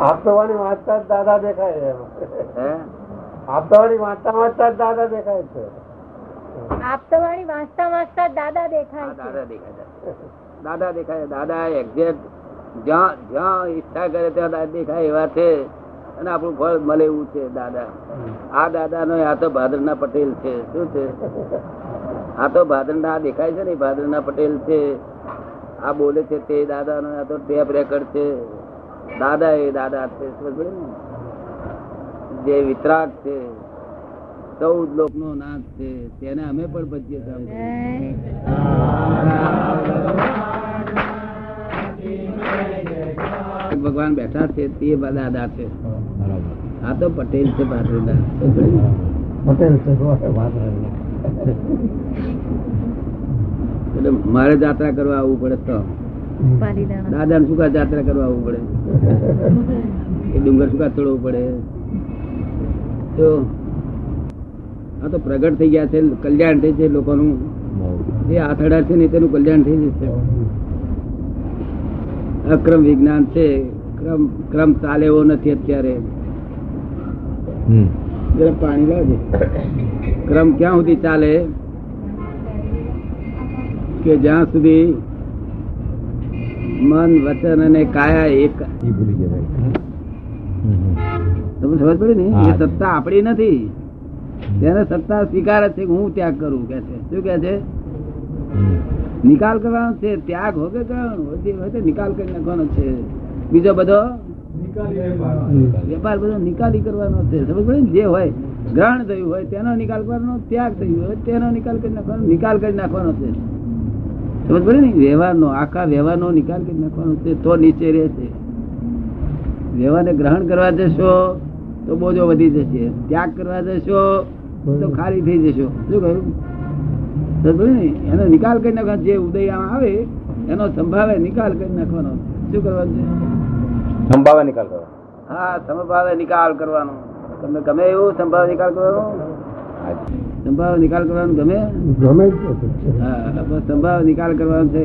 આપતવાણી વાંચતા જ દાદા દેખાય છે. એમાં. વાંચતા વાંચતા જ દાદા દેખાય છે. આપતવાણી વાંચતા વાંચતા દાદા દેખાય દાદા દેખાય દાદા દેખાય દાદા એક્ઝેક્ટ જ્યાં જ્યાં ઈચ્છા કરે ત્યાં દાદા દેખાય એવા છે. અને આપણું ફળ મળે એવું છે દાદા. આ દાદા નો આ તો ભાદરના પટેલ છે. શું છે? આ તો ભાદરના દેખાય છે ને ભાદરના પટેલ છે. આ બોલે છે તે દાદા નો આ તો ટેપ રેકર્ડ છે. દાદા એ દાદા? જે વિતરાગ છે, ચૌદ લોક નો નાથ છે, તેને અમે પણ ભજીએ ભગવાન બેઠા છે, તે દાદા છે. આ તો પટેલ છે પટેલ છે. એટલે મારે જાત્રા કરવા આવવું પડે તો. દાદા શું કા જાત્રા કરવા આવવું પડે? એ ડુંગર શું ચડવું પડે? તો આ તો પ્રગટ થઈ ગયા છે કલ્યાણ થઈ છે લોકોનું. જે આથડા છે ને તેનું કલ્યાણ થઈ જશે. અક્રમ વિજ્ઞાન છે ક્રમ ક્રમ ચાલે એવો નથી અત્યારે. જરા પાણી લાવજે. ક્રમ ક્યાં સુધી ચાલે? કે જ્યાં સુધી મન વચન અને કાયા એક. તમને ખબર પડી ને? એ સત્તા આપણી નથી. તેને સત્તા સ્વીકાર છે કે હું ત્યાગ કરું કે છે. શું કે છે? નિકાલ કરવાનો છે ત્યાગ હોગે કરવાનો હોય તે- નિકાલ કરી નાખવાનો છે. બીજો બધો? વેપાર બધો નિકાલી કરવાનો છે. સમજ પડે જે હોય ગ્રહણ થયું હોય તેનો નિકાલ કરવાનો ત્યાગ થયું હોય તેનો નિકાલ કરી નાખવાનો નિકાલ કરી નાખવાનો છે. સમજ પડે ને વ્યવહારનો આખા વ્યવહારનો નિકાલ કરી નાખવાનો છે તો નીચે રહે છે. વ્યવહારને ગ્રહણ કરવા જશો તો બોજો વધી જશે. ત્યાગ કરવા જશો તો ખાલી થઈ જશો. શું કહ્યું? સમજ પડી ને એનો નિકાલ કરી નાખવાનો જે ઉદય આવે એનો સંભાવે નિકાલ કરી નાખવાનો. શું કરવાનું છે? સંભાવે નિકાલ કરવાનો. હા સંભાવે નિકાલ કરવાનો. તમને ગમે એવું સંભાવે નિકાલ કરવાનો. સંભાવ નિકાલ કરવાનો ગમે? ગમે હા બસ સંભાવ નિકાલ કરવાનો છે.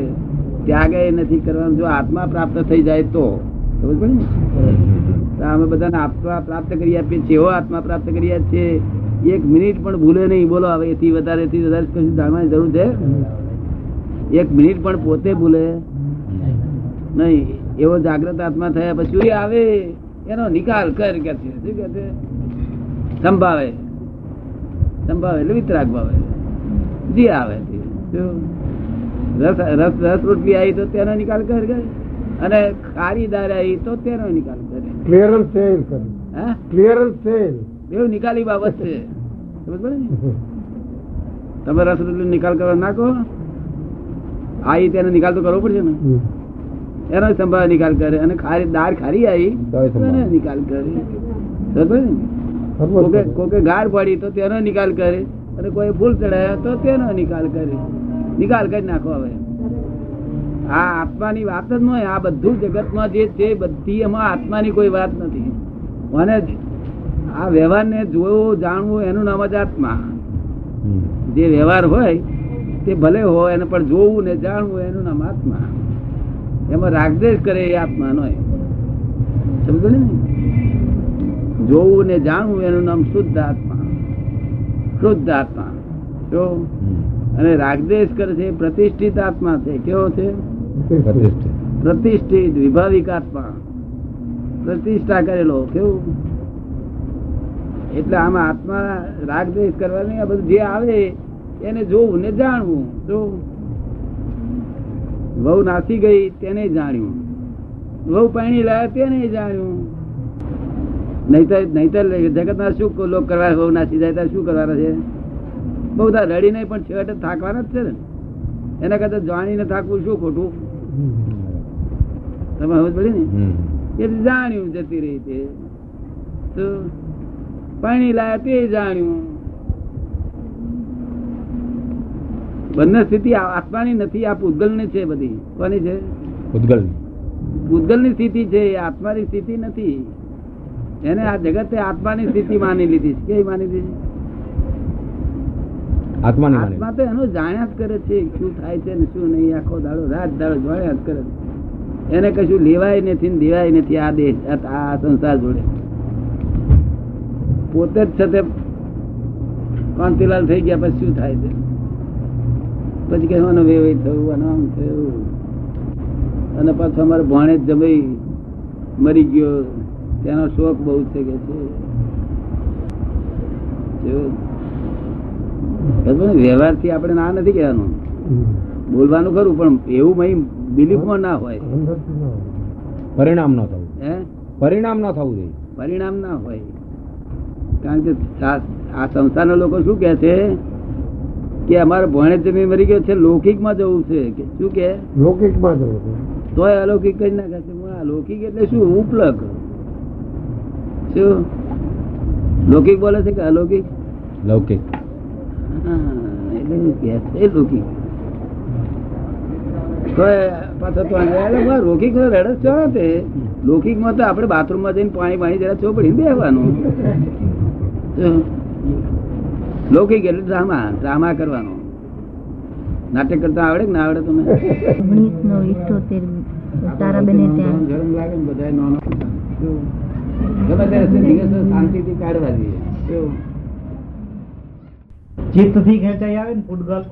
ત્યાગે નથી કરવાનો. જો આત્મા પ્રાપ્ત થઈ જાય તો. સમજ પડે ને? અમે બધાને આત્મા પ્રાપ્ત કરી આપીએ છીએ. એવો આત્મા પ્રાપ્ત કરી આપીએ છીએ એક મિનિટ પણ ભૂલે નહીં. બોલો હવે એથી વધારે એથી વધારે કશું જાણવાની જરૂર છે? એક મિનિટ પણ પોતે ભૂલે? નહીં. એવો જાગ્રત આત્મા થયા પછી આવે. એનો નિકાલ કર કે છે. શું કે છે? સંભાવે સંભાવે એટલે વિતરાગ ભાવે જે આવે રસ રસ રસ રોટલી આવી તો તેનો નિકાલ કર. અને ખારી આવી તો તેનો નિકાલ કરે. ક્લિયરન્સ સેલ કરે. હા? ક્લિયરન્સ સેલ એવું નિકાલી બાબત છે. સમજ ને? તમે રસ રોટલી નિકાલ કરવા નાખો આવી તેનો નિકાલ તો કરવો પડશે ને. એનો સંભાવ નિકાલ કરે. અને ખારી દાળ ખારી આવી નિકાલ કરે. સમજ ને? કોકે ગાર પડી તો તેનો નિકાલ કરે અને કોઈ ભૂલ ચડાયા તો તેનો નિકાલ કરે. નિકાલ કરી નાખો હવે. આ આત્માની વાત જ નહીં આ બધું જગતમાં જે છે બધી એમાં આત્માની કોઈ વાત નથી. મને આ વ્યવહારને જોવું જાણવું એનું નામ જ આત્મા. જે વ્યવહાર હોય તે ભલે હોય એને પણ જોવું ને જાણવું એનું નામ આત્મા. એમાં રાગદેશ કરે એ આત્મા નો સમજો ને? જોવું ને જાણવું એનું નામ શુદ્ધ આત્મા. શુદ્ધ આત્મા. જો? અને રાગદેશ કરે છે પ્રતિષ્ઠિત આત્મા છે. કેવો છે? પ્રતિષ્ઠિત. વિભાવિક આત્મા. પ્રતિષ્ઠા કરેલો. કેવું? એટલે આમાં આત્મા રાગદ્વેષ કરવાની આ બધું જે આવે એને જોવું ને જાણવું. જો? વહુ નાસી ગઈ તેને જાણ્યું. વહુ પાણી લાયા તેને જાણ્યું. નહીતર નહીતર શું લોક કરવા બહુ નાસી જાય શું કરવાના છે? બહુ બધા રડી નહીં પણ છેવટે થાકવાના જ છે ને. એના કરતા જાણીને થાકવું શું ખોટું? તમે સમજ પડી ને? એ જાણ્યું જતી રહી તે તો પાણી લાયા તે જાણ્યું. બંને સ્થિતિ આ આત્માની નથી આ પૂતગલની છે બધી. કોની છે? પૂતગલની સ્થિતિ છે આત્માની સ્થિતિ નથી. એને આ જગતે આત્માની સ્થિતિ માની લીધી છે. કેવી માની લીધી આત્માની આત્મા તો એનું જાણ્યા જ કરે છે શું થાય છે ને શું નહીં આખો દાડો રાત દાડો જોયા જ કરે એને કશું લેવાય નથી ને દેવાય નથી આ દેશ આ- સંસાર જોડે. પોતે જ છે તે કાંતિલાલ થઈ ગયા પછી શું થાય છે? પછી કહેવાનું વેવાઈ થયું આમ થયું. અને પાછું અમારે ભણે જ જમાઈ મરી ગયો. તેનો શોખ બહુ છે કે છે. વ્યવહારથી આપણે ના નથી કહેવાનું. બોલવાનું ખરું પણ એવું મહી બિલીફમાં ના હોય. પરિણામ ન થવું. હે? પરિણામ ન થવું જોઈએ. પરિણામ ના હોય. કારણ કે આ સંસ્થાના લોકો શું કે છે? કે અમારે ભણે જમી મરી ગયો છે લૌકિકમાં જવું છે. કે શું કે લૌકિકમાં જવું છે. તોય અલૌકિક જ ના કહે છે અલૌકિક એટલે શું? ઉપલક શું? લૌકિક બોલે છે કે અલૌકિક? લૌકિક. એટલે લૌકિક. નો રડસ છો તે. માં તો આપણે બાથરૂમમાં જઈને પાણી પાણી જરા ચોપડી બેહવાનું. શું? લૌકિક એટલે ડ્રામા ડ્રામા કરવાનો. નાટક કરતા આવડે કે ના આવડે તમે ત્યાં. ગરમ લાગે ને બધાય નાનો. ગમે તે શાંતિથી કાઢવા જોઈએ. કેવું? ખેંચાઈ આવે ને ફૂટગલ?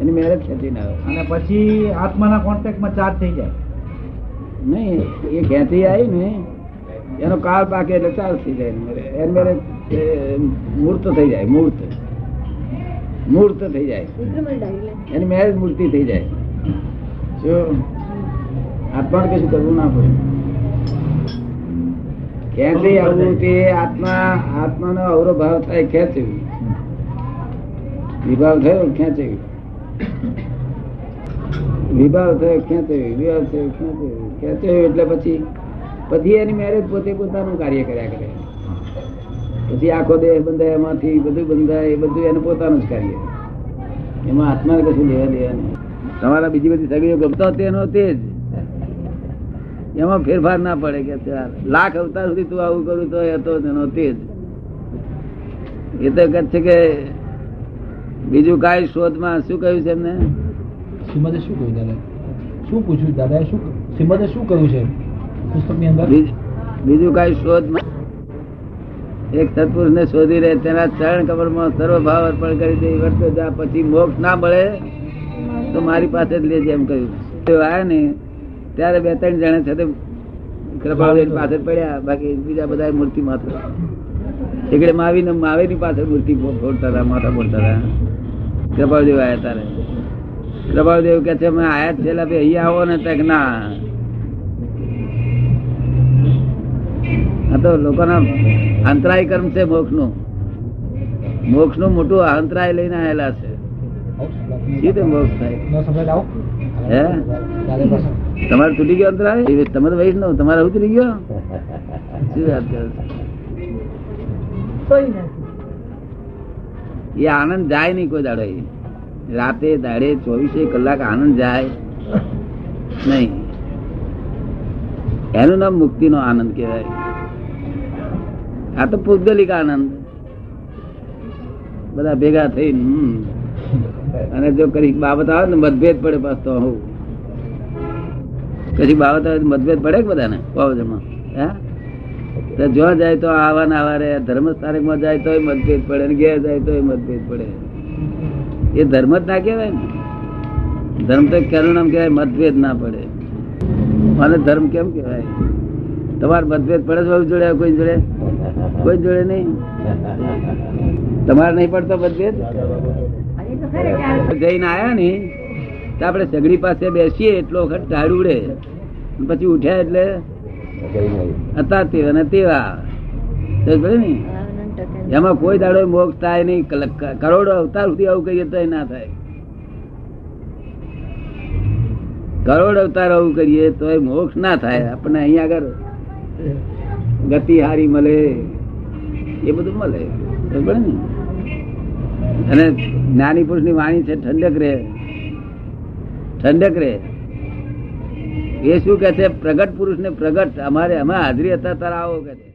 એની મેરેજ ખેંચી ના આવે. અને પછી આત્માના કોન્ટેક્ટ ચાર્જ થઈ જાય. નહીં એ ખેંચી આવી ને એનો કાળ પાકે એટલે ચાલ થઈ જાય. એની મેરેજ મૂર્ત થઈ જાય મૂર્ત. મૂર્ત થઈ જાય. એની મેરેજ મૂર્તિ થઈ જાય. જો આત્માને કશું કરવું ના પડે. ખેંચી આવવું તે આત્મા, આત્માનો અવરો ભાવ થાય ખેંચવું. વિભાવ થયો, ખેંચવી. વિભાવ થયો, ખેંચવી. વિભાવ થયો, ખેંચવી. ખેંચવી એટલે પછી પછી એની મેરેજ પોતે પોતાનું કાર્ય કર્યા કરે. પછી આખો દેહ બંધાય, એમાંથી બધું બંધાય, એ બધું એનું પોતાનું જ કાર્ય. એમાં આત્માને કશું લેવા દેવા નહીં. તમારા બીજી બધી સગીઓ ગમતા તેનો તે જ. એમાં ફેરફાર ના પડે કે લાખ અવતાર સુધી તું આવું કરું તો હતો તેનો તે જ. એ તો કહે છે કે બીજું કાંઈ શોધમાં શું કહ્યું છે એમને? શ્રીમદે શું કહ્યું દાદા શું પૂછ્યું? દાદાએ શું શ્રીમદે શું કહ્યું છે? પુસ્તકની અંદર? બીજ- કાંઈ શોધમાં? એક સત્પુરુષ ને શોધી રહે તેના ચરણ કમરમાં સર્વ ભાવ અર્પણ કરી દે વર્તો જા પછી મોક્ષ ના મળે તો મારી પાસે જ લેજે એમ કહ્યું. તે આયા ને ત્યારે બે ત્રણ જણા છે તે કૃપાળુની પાસે પડ્યા. બાકી બીજા બધા મૂર્તિ માથે. એકડે માવી ને માવેની પાછળ મૂર્તિ ફોડતા હતા માથા ફોડતા હતા. કૃપાળદેવ આવ્યા તારે કૃપાળદેવ કે છે અમે આયા જ છે એટલે ભઈ અહીંયા આવો ને તક ના. આ તો લોકોના અંતરાય કર્મ છે મોક્ષનું મોક્ષનું મોટું અંતરાય લઈને આવેલા છે. મોક્ષ થાય? હે? તમારે તૂટી ગયો અંતરાય? એ તમે તો વૈષ્ણવ તમારે ઉતરી ગયો? શું વાત કરો એ આનંદ જાય નહીં કોઈ દાડો રાતે દાડે ચોવીસે કલાક આનંદ જાય નહીં. એનું નામ મુક્તિ નો આનંદ કહેવાય. આ તો પૌદ્ગલિક આનંદ. બધા ભેગા થઈને હમ. અને જો કઈ બાબત આવે ને મતભેદ પડે તો હું. કઈ બાબત આવે મતભેદ પડે કે બધાને? બાબતમાં હે? જો જાય તો આવા ને આવા રે, ધર્મ સ્થાનકમાં જાય તોય મતભેદ પડે ને ઘેર જાય તોય મતભેદ પડે. એ ધર્મ જ ના કહેવાય ને. ધર્મ તો કેનું નામ કહેવાય, મતભેદ ના પડે. અને ધર્મ કેમ કહેવાય? તમારે મતભેદ પડે છે જોડે કોઈ જોડે? કોઈ જોડે નહીં. તમારે નહીં પડતો મતભેદ? જઈને આયા ને, તો સગડી પાસે બેસીએ એટલો વખત ટાળ ઉડે. પછી ઉઠ્યા એટલે હતા તેવા અને તેવા. ને? એમાં કોઈ દાડો મોક્ષ થાય નહીં. કરોડો અવતાર સુધી આવું કહીએ તો ના થાય. કરોડ અવતાર આવું કરીએ તો મોક્ષ ના થાય. આપણને અહીંયા આગળ ગતિ હારી મળે. એ બધું મળે. બરાબર ને? અને જ્ઞાની પુરુષની વાણી છે, ઠંડક રે ઠંડક રે એ શું કે છે? પ્રગટ પુરુષ ને પ્રગટ. અમારે અમે હાજરી હતા, તારા આવો કે છે.